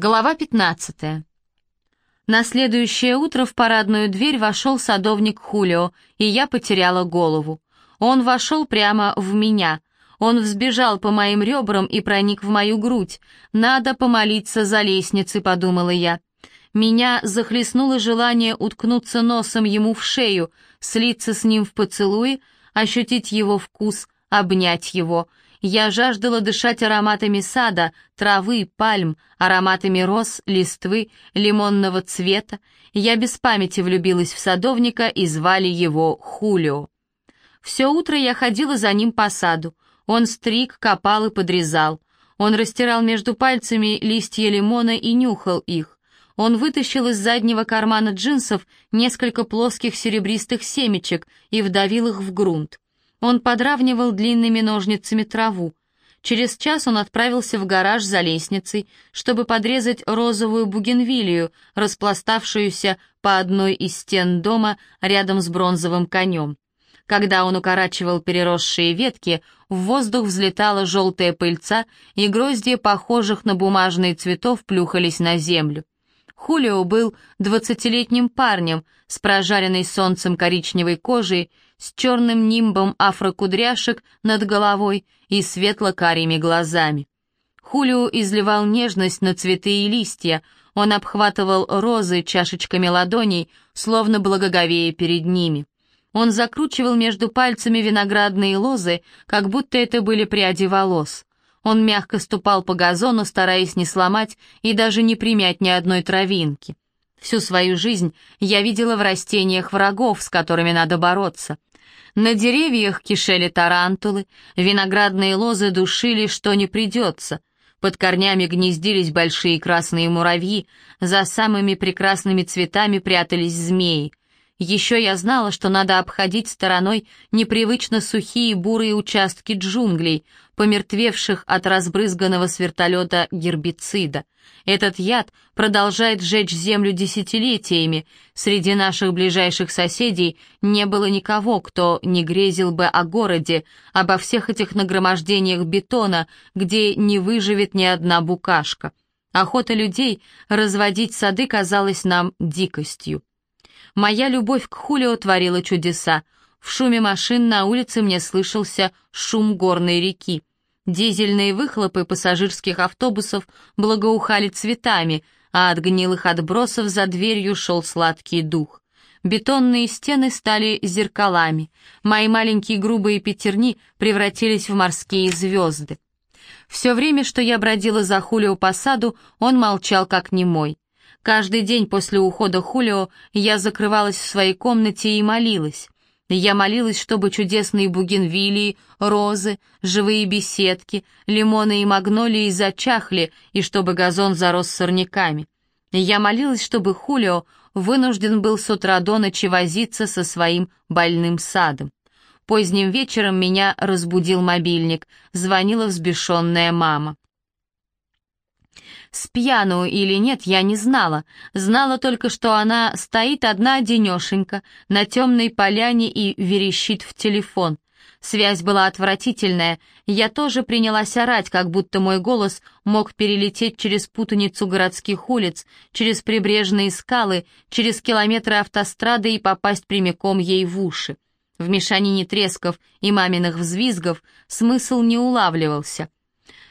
Глава 15. На следующее утро в парадную дверь вошел садовник Хулио, и я потеряла голову. Он вошел прямо в меня. Он взбежал по моим ребрам и проник в мою грудь. «Надо помолиться за лестницей», — подумала я. Меня захлестнуло желание уткнуться носом ему в шею, слиться с ним в поцелуи, ощутить его вкус, обнять его — я жаждала дышать ароматами сада, травы, пальм, ароматами роз, листвы, лимонного цвета. Я без памяти влюбилась в садовника и звали его Хулио. Все утро я ходила за ним по саду. Он стриг, копал и подрезал. Он растирал между пальцами листья лимона и нюхал их. Он вытащил из заднего кармана джинсов несколько плоских серебристых семечек и вдавил их в грунт. Он подравнивал длинными ножницами траву. Через час он отправился в гараж за лестницей, чтобы подрезать розовую бугенвилию, распластавшуюся по одной из стен дома рядом с бронзовым конем. Когда он укорачивал переросшие ветки, в воздух взлетала желтая пыльца, и гроздья похожих на бумажные цветов плюхались на землю. Хулио был двадцатилетним парнем с прожаренной солнцем коричневой кожей, с черным нимбом афрокудряшек над головой и светло-карими глазами. Хулио изливал нежность на цветы и листья, он обхватывал розы чашечками ладоней, словно благоговея перед ними. Он закручивал между пальцами виноградные лозы, как будто это были пряди волос. Он мягко ступал по газону, стараясь не сломать и даже не примять ни одной травинки. Всю свою жизнь я видела в растениях врагов, с которыми надо бороться. На деревьях кишели тарантулы, виноградные лозы душили, что не придется. Под корнями гнездились большие красные муравьи, за самыми прекрасными цветами прятались змеи. Еще я знала, что надо обходить стороной непривычно сухие бурые участки джунглей, помертвевших от разбрызганного с вертолета гербицида. Этот яд продолжает сжечь землю десятилетиями. Среди наших ближайших соседей не было никого, кто не грезил бы о городе, обо всех этих нагромождениях бетона, где не выживет ни одна букашка. Охота людей разводить сады казалась нам дикостью. Моя любовь к Хулио творила чудеса. В шуме машин на улице мне слышался шум горной реки. Дизельные выхлопы пассажирских автобусов благоухали цветами, а от гнилых отбросов за дверью шел сладкий дух. Бетонные стены стали зеркалами. Мои маленькие грубые пятерни превратились в морские звезды. Все время, что я бродила за Хулио по саду, он молчал как немой. Каждый день после ухода Хулио я закрывалась в своей комнате и молилась. Я молилась, чтобы чудесные бугенвилии, розы, живые беседки, лимоны и магнолии зачахли, и чтобы газон зарос сорняками. Я молилась, чтобы Хулио вынужден был с утра до ночи возиться со своим больным садом. Поздним вечером меня разбудил мобильник, звонила взбешенная мама. С пьяну или нет, я не знала. Знала только, что она стоит одна денешенька на темной поляне и верещит в телефон. Связь была отвратительная. Я тоже принялась орать, как будто мой голос мог перелететь через путаницу городских улиц, через прибрежные скалы, через километры автострады и попасть прямиком ей в уши. В мешанине тресков и маминых взвизгов смысл не улавливался —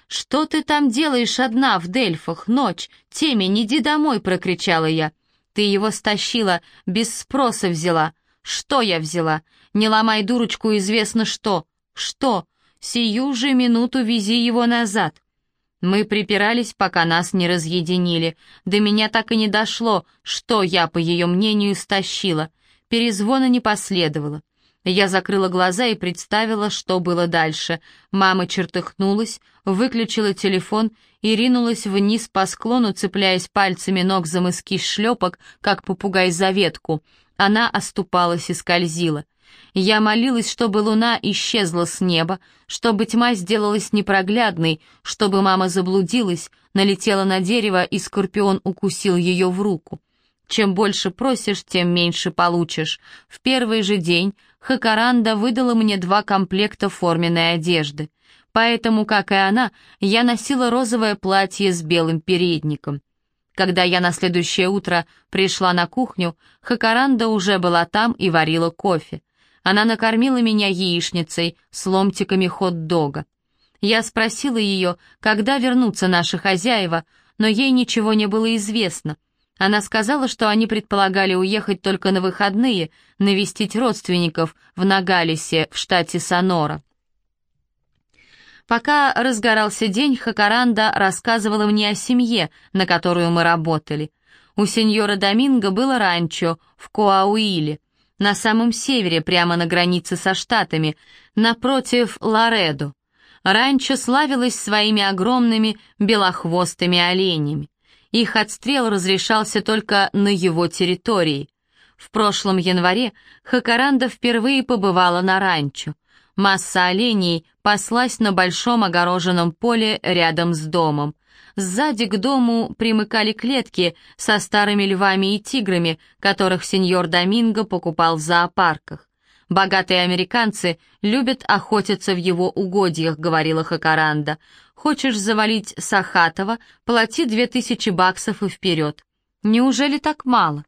«Что ты там делаешь одна в Дельфах, ночь? Темень, иди домой!» — прокричала я. «Ты его стащила, без спроса взяла. Что я взяла? Не ломай дурочку, известно что. Что? Сию же минуту вези его назад». Мы припирались, пока нас не разъединили. До меня так и не дошло, что я, по ее мнению, стащила. Перезвона не последовало. Я закрыла глаза и представила, что было дальше. Мама чертыхнулась, выключила телефон и ринулась вниз по склону, цепляясь пальцами ног за мыски шлепок, как попугай за ветку. Она оступалась и скользила. Я молилась, чтобы луна исчезла с неба, чтобы тьма сделалась непроглядной, чтобы мама заблудилась, налетела на дерево, и скорпион укусил ее в руку. Чем больше просишь, тем меньше получишь. В первый же день Хакаранда выдала мне два комплекта форменной одежды. Поэтому, как и она, я носила розовое платье с белым передником. Когда я на следующее утро пришла на кухню, Хакаранда уже была там и варила кофе. Она накормила меня яичницей с ломтиками хот-дога. Я спросила ее, когда вернутся наши хозяева, но ей ничего не было известно. Она сказала, что они предполагали уехать только на выходные, навестить родственников в Нагалисе, в штате Сонора. Пока разгорался день, Хакаранда рассказывала мне о семье, на которую мы работали. У сеньора Доминго было ранчо в Коауиле, на самом севере, прямо на границе со штатами, напротив Ларедо. Ранчо славилось своими огромными белохвостыми оленями. Их отстрел разрешался только на его территории. В прошлом январе Хакаранда впервые побывала на ранчо. Масса оленей паслась на большом огороженном поле рядом с домом. Сзади к дому примыкали клетки со старыми львами и тиграми, которых сеньор Доминго покупал в зоопарках. «Богатые американцы любят охотиться в его угодьях», — говорила Хакаранда. «Хочешь завалить Сахатова, плати две тысячи баксов и вперед». «Неужели так мало?»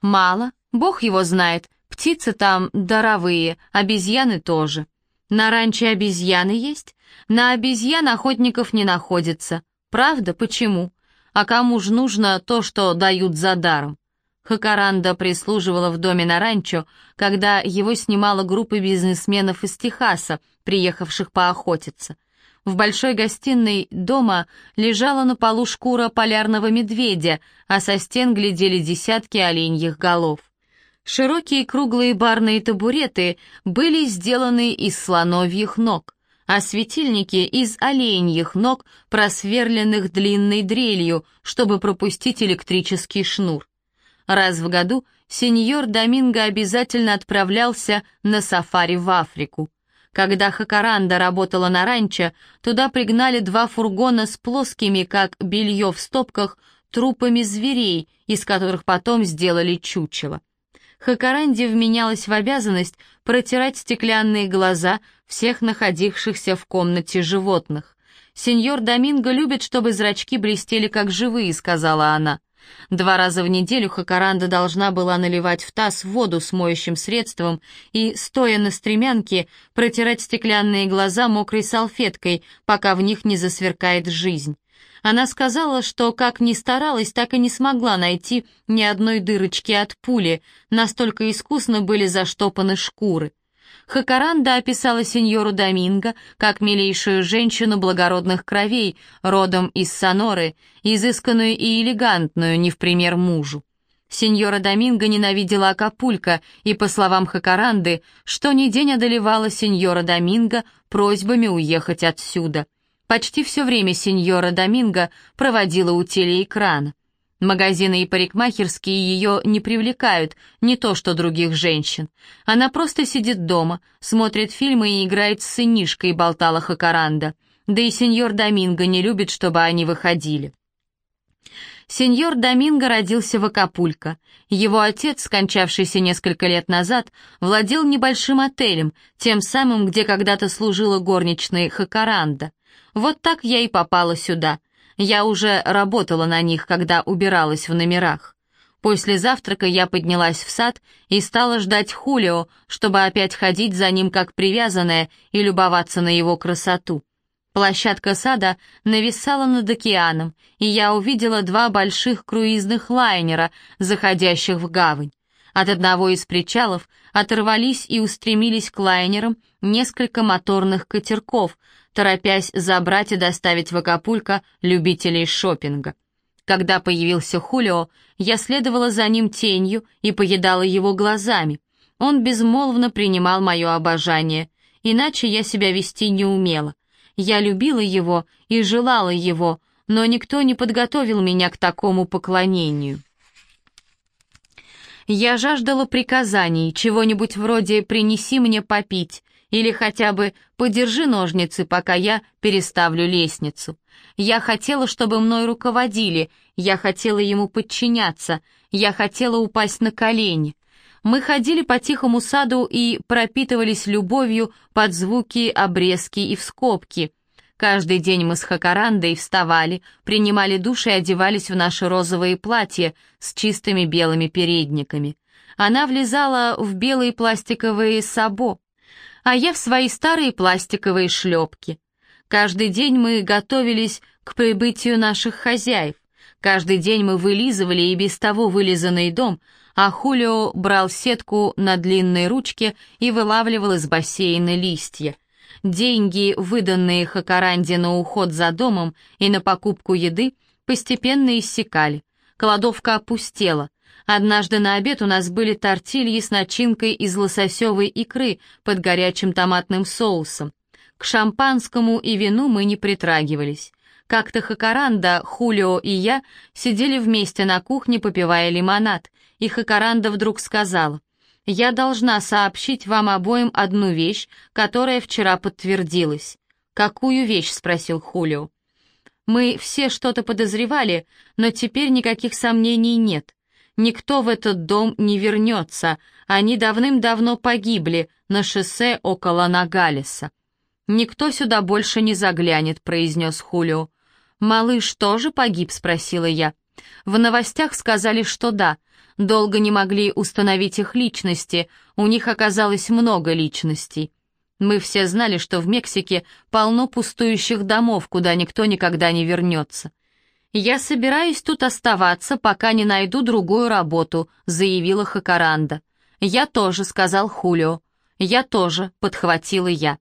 «Мало, бог его знает, Птицы там даровые, обезьяны тоже. На ранчо обезьяны есть? На обезьян охотников не находится. Правда? Почему? А кому ж нужно то, что дают за даром? Хакаранда прислуживала в доме на ранчо, когда его снимала группа бизнесменов из Техаса, приехавших поохотиться. В большой гостиной дома лежала на полу шкура полярного медведя, а со стен глядели десятки оленьих голов. Широкие круглые барные табуреты были сделаны из слоновьих ног, а светильники из оленьих ног, просверленных длинной дрелью, чтобы пропустить электрический шнур. Раз в году сеньор Доминго обязательно отправлялся на сафари в Африку. Когда Хакаранда работала на ранчо, туда пригнали два фургона с плоскими, как белье в стопках, трупами зверей, из которых потом сделали чучело. Хакаранди вменялась в обязанность протирать стеклянные глаза всех находившихся в комнате животных. «Сеньор Доминго любит, чтобы зрачки блестели как живые», — сказала она. Два раза в неделю Хакаранда должна была наливать в таз воду с моющим средством и, стоя на стремянке, протирать стеклянные глаза мокрой салфеткой, пока в них не засверкает жизнь. Она сказала, что как ни старалась, так и не смогла найти ни одной дырочки от пули, настолько искусно были заштопаны шкуры. Хакаранда описала сеньору Доминго как милейшую женщину благородных кровей, родом из Соноры, изысканную и элегантную, не в пример мужу. Сеньора Доминго ненавидела Акапулько, и, по словам Хакаранды, что ни день одолевала сеньора Доминго просьбами уехать отсюда — Почти все время сеньора Доминго проводила у телеэкрана. Магазины и парикмахерские ее не привлекают, не то что других женщин. Она просто сидит дома, смотрит фильмы и играет с сынишкой, болтала Хакаранда. Да и сеньор Доминго не любит, чтобы они выходили. Сеньор Доминго родился в Акапулько. Его отец, скончавшийся несколько лет назад, владел небольшим отелем, тем самым, где когда-то служила горничной Хакаранда. Вот так я и попала сюда. Я уже работала на них, когда убиралась в номерах. После завтрака я поднялась в сад и стала ждать Хулио, чтобы опять ходить за ним как привязанная и любоваться на его красоту. Площадка сада нависала над океаном, и я увидела два больших круизных лайнера, заходящих в гавань. От одного из причалов оторвались и устремились к лайнерам несколько моторных катерков, торопясь забрать и доставить в Акапулько любителей шопинга. Когда появился Хулио, я следовала за ним тенью и поедала его глазами. Он безмолвно принимал мое обожание, иначе я себя вести не умела. Я любила его и желала его, но никто не подготовил меня к такому поклонению. Я жаждала приказаний, чего-нибудь вроде «принеси мне попить», или хотя бы подержи ножницы, пока я переставлю лестницу. Я хотела, чтобы мной руководили, я хотела ему подчиняться, я хотела упасть на колени. Мы ходили по тихому саду и пропитывались любовью под звуки обрезки и вскобки. Каждый день мы с Хакарандой вставали, принимали душ и одевались в наши розовые платья с чистыми белыми передниками. Она влезала в белые пластиковые сабо, а я в свои старые пластиковые шлепки. Каждый день мы готовились к прибытию наших хозяев. Каждый день мы вылизывали и без того вылизанный дом, а Хулио брал сетку на длинной ручке и вылавливал из бассейна листья. Деньги, выданные Хакаранде на уход за домом и на покупку еды, постепенно иссякали. Кладовка опустела. Однажды на обед у нас были тортильи с начинкой из лососевой икры под горячим томатным соусом. К шампанскому и вину мы не притрагивались. Как-то Хакаранда, Хулио и я сидели вместе на кухне, попивая лимонад, и Хакаранда вдруг сказала, «Я должна сообщить вам обоим одну вещь, которая вчера подтвердилась». «Какую вещь?» — спросил Хулио. «Мы все что-то подозревали, но теперь никаких сомнений нет. Никто в этот дом не вернется, они давным-давно погибли на шоссе около Нагалиса». «Никто сюда больше не заглянет», — произнес Хулио. «Малыш тоже погиб?» — спросила я. В новостях сказали, что да. Долго не могли установить их личности, у них оказалось много личностей. Мы все знали, что в Мексике полно пустующих домов, куда никто никогда не вернется. «Я собираюсь тут оставаться, пока не найду другую работу», — заявила Хакаранда. «Я тоже», — сказал Хулио. «Я тоже», — подхватила я.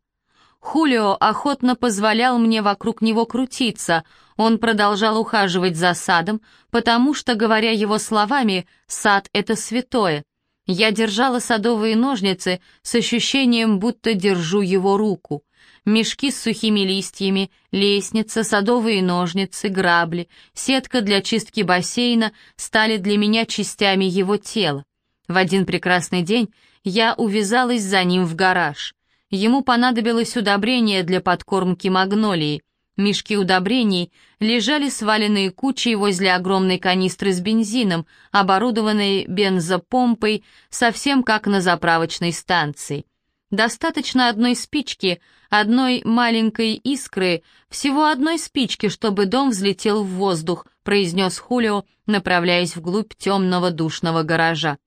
Хулио охотно позволял мне вокруг него крутиться, он продолжал ухаживать за садом, потому что, говоря его словами, сад — это святое. Я держала садовые ножницы с ощущением, будто держу его руку. Мешки с сухими листьями, лестница, садовые ножницы, грабли, сетка для чистки бассейна стали для меня частями его тела. В один прекрасный день я увязалась за ним в гараж. Ему понадобилось удобрение для подкормки магнолии. Мешки удобрений лежали сваленные кучей возле огромной канистры с бензином, оборудованной бензопомпой, совсем как на заправочной станции. Достаточно одной спички, одной маленькой искры, всего одной спички, чтобы дом взлетел в воздух, произнес Хулио, направляясь вглубь темного душного гаража.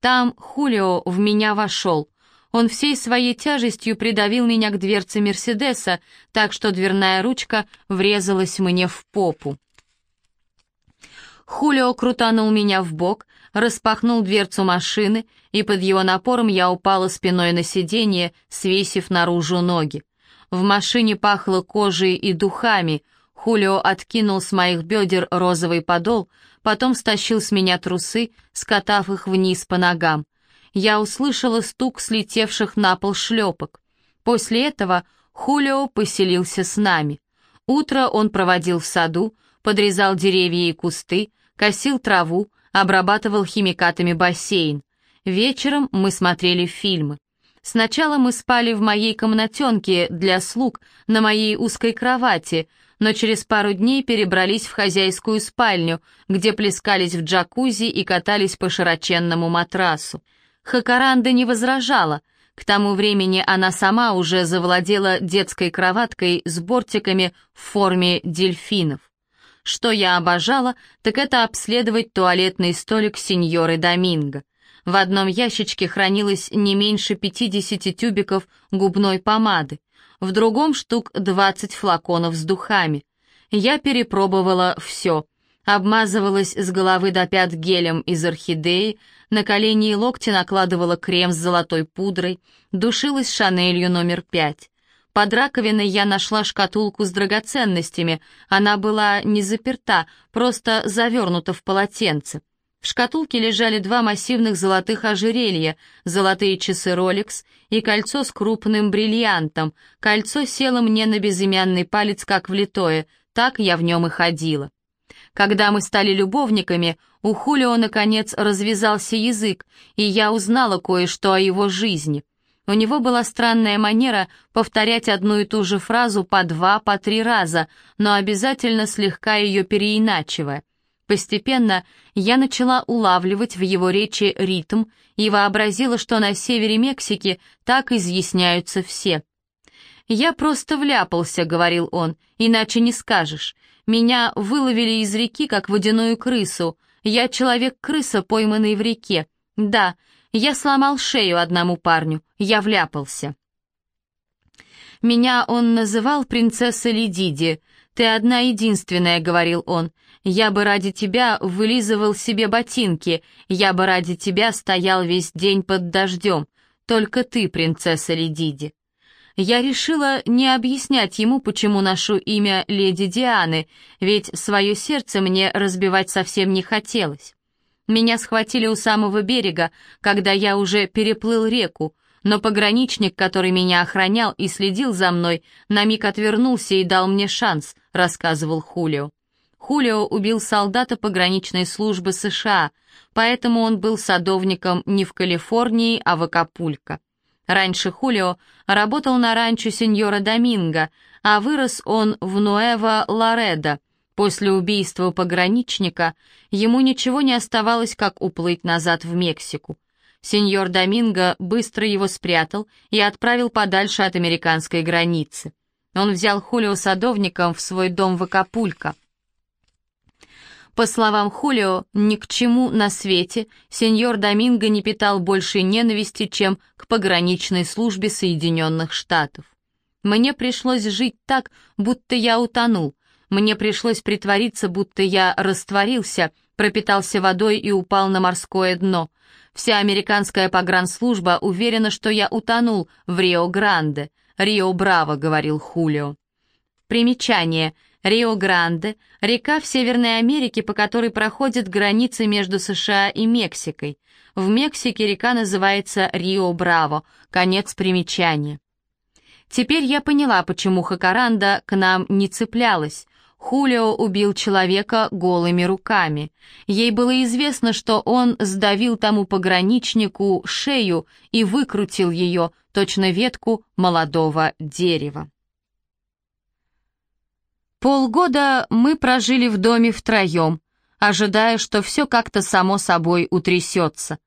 Там Хулио в меня вошел. Он всей своей тяжестью придавил меня к дверце Мерседеса, так что дверная ручка врезалась мне в попу. Хулио крутанул меня в бок, распахнул дверцу машины, и под его напором я упала спиной на сиденье, свесив наружу ноги. В машине пахло кожей и духами. Хулио откинул с моих бедер розовый подол, потом стащил с меня трусы, скатав их вниз по ногам я услышала стук слетевших на пол шлепок. После этого Хулио поселился с нами. Утро он проводил в саду, подрезал деревья и кусты, косил траву, обрабатывал химикатами бассейн. Вечером мы смотрели фильмы. Сначала мы спали в моей комнатенке для слуг на моей узкой кровати, но через пару дней перебрались в хозяйскую спальню, где плескались в джакузи и катались по широченному матрасу. Хакаранда не возражала. К тому времени она сама уже завладела детской кроваткой с бортиками в форме дельфинов. Что я обожала, так это обследовать туалетный столик сеньоры Доминго. В одном ящичке хранилось не меньше 50 тюбиков губной помады, в другом штук 20 флаконов с духами. Я перепробовала все. Обмазывалась с головы до пят гелем из орхидеи, на колени и локти накладывала крем с золотой пудрой, душилась Шанелью номер пять. Под раковиной я нашла шкатулку с драгоценностями, она была не заперта, просто завернута в полотенце. В шкатулке лежали два массивных золотых ожерелья, золотые часы Rolex и кольцо с крупным бриллиантом. Кольцо село мне на безымянный палец как влитое, так я в нем и ходила. Когда мы стали любовниками, у Хулио, наконец, развязался язык, и я узнала кое-что о его жизни. У него была странная манера повторять одну и ту же фразу по два, по три раза, но обязательно слегка ее переиначивая. Постепенно я начала улавливать в его речи ритм и вообразила, что на севере Мексики так изъясняются все. «Я просто вляпался», — говорил он, — «иначе не скажешь. Меня выловили из реки, как водяную крысу. Я человек-крыса, пойманный в реке. Да, я сломал шею одному парню, я вляпался». Меня он называл принцесса Ледиди. «Ты одна единственная», — говорил он. «Я бы ради тебя вылизывал себе ботинки, я бы ради тебя стоял весь день под дождем. Только ты, принцесса Ледиди». Я решила не объяснять ему, почему ношу имя леди Дианы, ведь свое сердце мне разбивать совсем не хотелось. Меня схватили у самого берега, когда я уже переплыл реку, но пограничник, который меня охранял и следил за мной, на миг отвернулся и дал мне шанс, рассказывал Хулио. Хулио убил солдата пограничной службы США, поэтому он был садовником не в Калифорнии, а в Акапулько. Раньше Хулио работал на ранчо сеньора Доминго, а вырос он в Нуэво-Лоредо. После убийства пограничника ему ничего не оставалось, как уплыть назад в Мексику. Сеньор Доминго быстро его спрятал и отправил подальше от американской границы. Он взял Хулио садовником в свой дом в Акапулько. По словам Хулио, ни к чему на свете сеньор Доминго не питал больше ненависти, чем к пограничной службе Соединенных Штатов. Мне пришлось жить так, будто я утонул. Мне пришлось притвориться, будто я растворился, пропитался водой и упал на морское дно. Вся американская погранслужба уверена, что я утонул в Рио-Гранде. Рио-Браво, говорил Хулио. Примечание. Рио-Гранде – река в Северной Америке, по которой проходит граница между США и Мексикой. В Мексике река называется Рио-Браво. Конец примечания. Теперь я поняла, почему Хакаранда к нам не цеплялась. Хулио убил человека голыми руками. Ей было известно, что он сдавил тому пограничнику шею и выкрутил ее, точно ветку молодого дерева. Полгода мы прожили в доме втроем, ожидая, что все как-то само собой утрясется.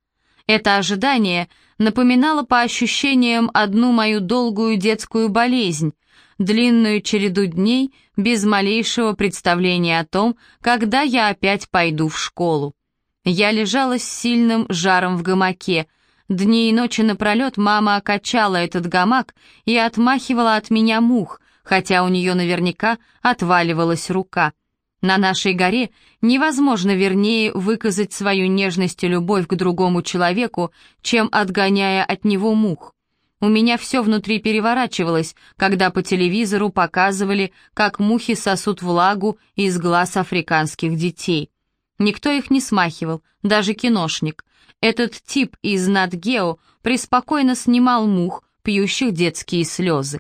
Это ожидание напоминало по ощущениям одну мою долгую детскую болезнь, длинную череду дней без малейшего представления о том, когда я опять пойду в школу. Я лежала с сильным жаром в гамаке. Дни и ночи напролет мама окачала этот гамак и отмахивала от меня мух, хотя у нее наверняка отваливалась рука. На нашей горе невозможно вернее выказать свою нежность и любовь к другому человеку, чем отгоняя от него мух. У меня все внутри переворачивалось, когда по телевизору показывали, как мухи сосут влагу из глаз африканских детей. Никто их не смахивал, даже киношник. Этот тип из Натгео преспокойно снимал мух, пьющих детские слезы.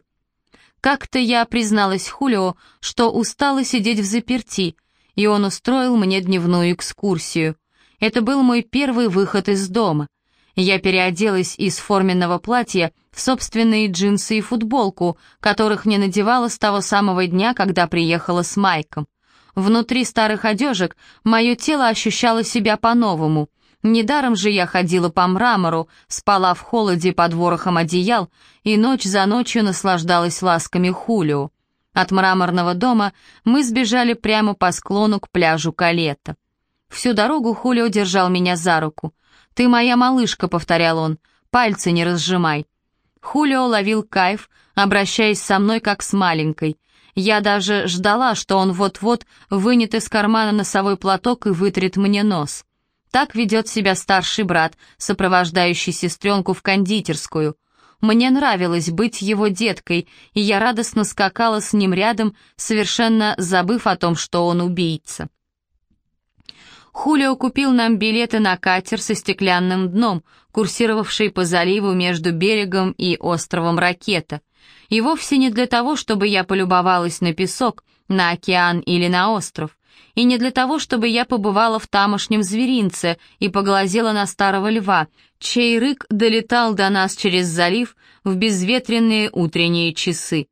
Как-то я призналась Хулио, что устала сидеть в заперти, и он устроил мне дневную экскурсию. Это был мой первый выход из дома — я переоделась из форменного платья в собственные джинсы и футболку, которых не надевала с того самого дня, когда приехала с Майком. Внутри старых одежек мое тело ощущало себя по-новому. Недаром же я ходила по мрамору, спала в холоде под ворохом одеял и ночь за ночью наслаждалась ласками Хулио. От мраморного дома мы сбежали прямо по склону к пляжу Калета. Всю дорогу Хулио держал меня за руку. «Ты моя малышка», — повторял он, — «пальцы не разжимай». Хулио ловил кайф, обращаясь со мной как с маленькой. Я даже ждала, что он вот-вот вынет из кармана носовой платок и вытрет мне нос. Так ведет себя старший брат, сопровождающий сестренку в кондитерскую. Мне нравилось быть его деткой, и я радостно скакала с ним рядом, совершенно забыв о том, что он убийца. Хулио купил нам билеты на катер со стеклянным дном, курсировавший по заливу между берегом и островом Ракета. И вовсе не для того, чтобы я полюбовалась на песок, на океан или на остров, и не для того, чтобы я побывала в тамошнем зверинце и поглазела на старого льва, чей рык долетал до нас через залив в безветренные утренние часы.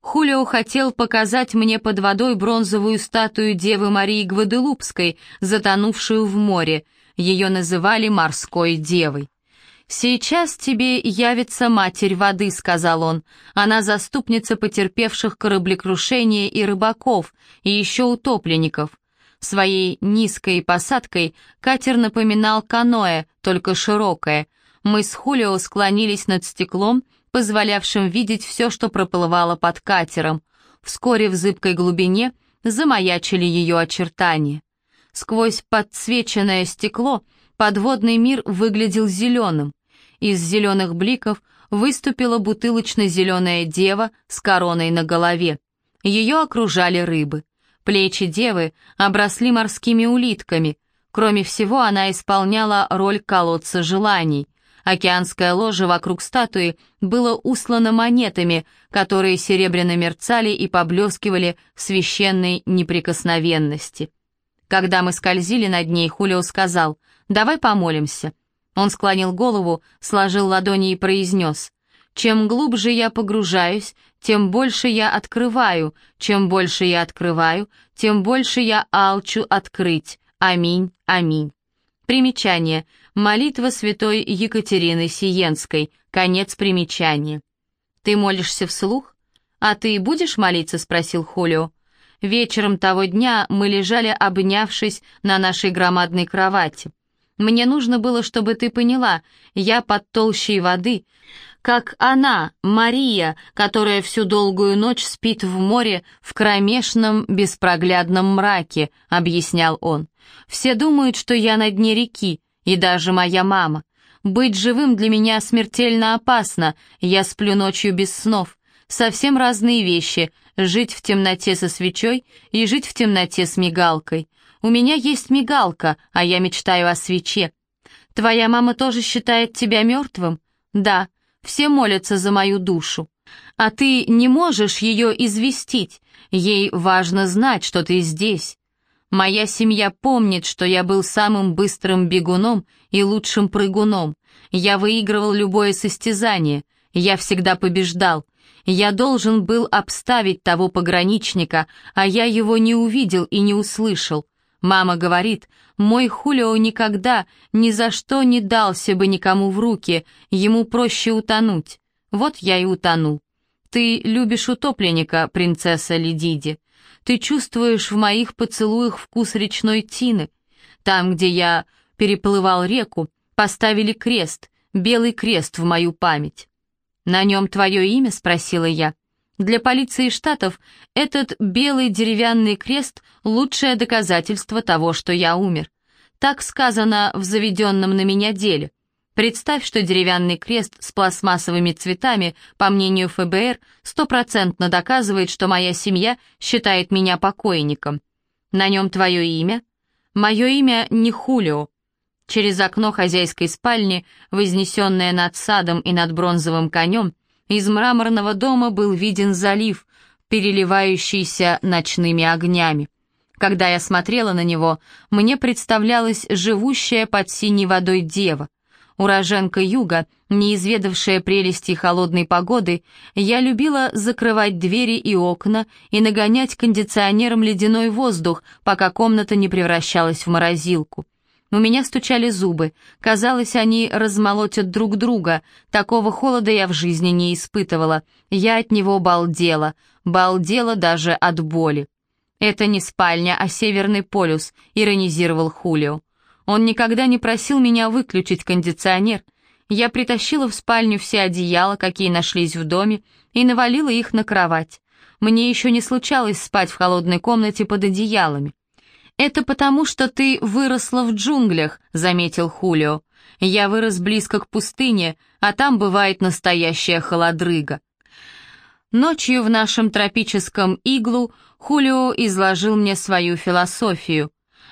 Хулио хотел показать мне под водой бронзовую статую Девы Марии Гваделупской, затонувшую в море. Ее называли морской девой. «Сейчас тебе явится Матерь воды», — сказал он. «Она заступница потерпевших кораблекрушение и рыбаков, и еще утопленников». Своей низкой посадкой катер напоминал каноэ, только широкое. Мы с Хулио склонились над стеклом, позволявшим видеть все, что проплывало под катером. Вскоре в зыбкой глубине замаячили ее очертания. Сквозь подсвеченное стекло подводный мир выглядел зеленым. Из зеленых бликов выступила бутылочно-зеленая дева с короной на голове. Ее окружали рыбы. Плечи девы обросли морскими улитками. Кроме всего, она исполняла роль колодца желаний. Океанское ложе вокруг статуи было услано монетами, которые серебряно мерцали и поблескивали в священной неприкосновенности. Когда мы скользили над ней, Хулио сказал, «Давай помолимся». Он склонил голову, сложил ладони и произнес, «Чем глубже я погружаюсь, тем больше я открываю, чем больше я открываю, тем больше я алчу открыть. Аминь, аминь». Примечание. Молитва святой Екатерины Сиенской. Конец примечания. «Ты молишься вслух? А ты будешь молиться?» — спросил Хулио. Вечером того дня мы лежали, обнявшись на нашей громадной кровати. Мне нужно было, чтобы ты поняла, я под толщей воды, как она, Мария, которая всю долгую ночь спит в море в кромешном беспроглядном мраке, объяснял он. Все думают, что я на дне реки, и даже моя мама. Быть живым для меня смертельно опасно, я сплю ночью без снов. Совсем разные вещи — жить в темноте со свечой и жить в темноте с мигалкой. У меня есть мигалка, а я мечтаю о свече. Твоя мама тоже считает тебя мертвым? Да, все молятся за мою душу. А ты не можешь ее известить, ей важно знать, что ты здесь. Моя семья помнит, что я был самым быстрым бегуном и лучшим прыгуном. Я выигрывал любое состязание, я всегда побеждал. Я должен был обставить того пограничника, а я его не увидел и не услышал. Мама говорит, мой Хулио никогда ни за что не дался бы никому в руки, ему проще утонуть. Вот я и утонул. Ты любишь утопленника, принцесса Ледиди. Ты чувствуешь в моих поцелуях вкус речной тины. Там, где я переплывал реку, поставили крест, белый крест в мою память. «На нем твое имя?» — спросила я. Для полиции штатов этот белый деревянный крест — лучшее доказательство того, что я умер. Так сказано в заведенном на меня деле. Представь, что деревянный крест с пластмассовыми цветами, по мнению ФБР, стопроцентно доказывает, что моя семья считает меня покойником. На нем твое имя? Мое имя не Хулио. Через окно хозяйской спальни, вознесенное над садом и над бронзовым конем, из мраморного дома был виден залив, переливающийся ночными огнями. Когда я смотрела на него, мне представлялась живущая под синей водой дева. Уроженка юга, не изведавшая прелести холодной погоды, я любила закрывать двери и окна и нагонять кондиционером ледяной воздух, пока комната не превращалась в морозилку. У меня стучали зубы. Казалось, они размолотят друг друга. Такого холода я в жизни не испытывала. Я от него балдела. Балдела даже от боли. «Это не спальня, а Северный полюс», — иронизировал Хулио. Он никогда не просил меня выключить кондиционер. Я притащила в спальню все одеяла, какие нашлись в доме, и навалила их на кровать. Мне еще не случалось спать в холодной комнате под одеялами. «Это потому, что ты выросла в джунглях», — заметил Хулио. «Я вырос близко к пустыне, а там бывает настоящая холодрыга». Ночью в нашем тропическом иглу Хулио изложил мне свою философию.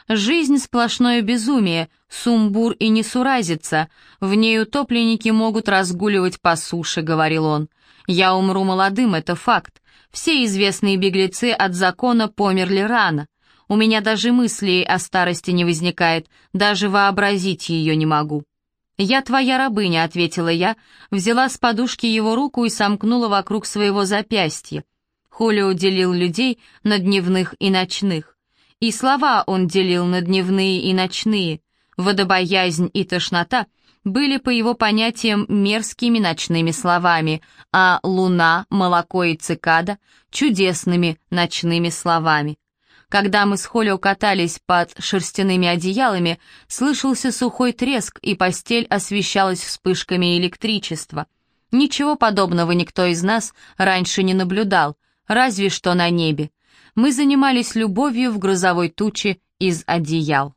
«Жизнь — сплошное безумие, сумбур и несуразица. В ней утопленники могут разгуливать по суше», — говорил он. «Я умру молодым, это факт. Все известные беглецы от закона померли рано. У меня даже мыслей о старости не возникает, даже вообразить ее не могу». «Я твоя рабыня», — ответила я, взяла с подушки его руку и сомкнула вокруг своего запястья. Хулио делил людей на дневных и ночных. И слова он делил на дневные и ночные. Водобоязнь и тошнота были, по его понятиям, мерзкими ночными словами, а луна, молоко и цикада — чудесными ночными словами. Когда мы с Холио катались под шерстяными одеялами, слышался сухой треск, и постель освещалась вспышками электричества. Ничего подобного никто из нас раньше не наблюдал, разве что на небе. Мы занимались любовью в грузовой туче из одеял.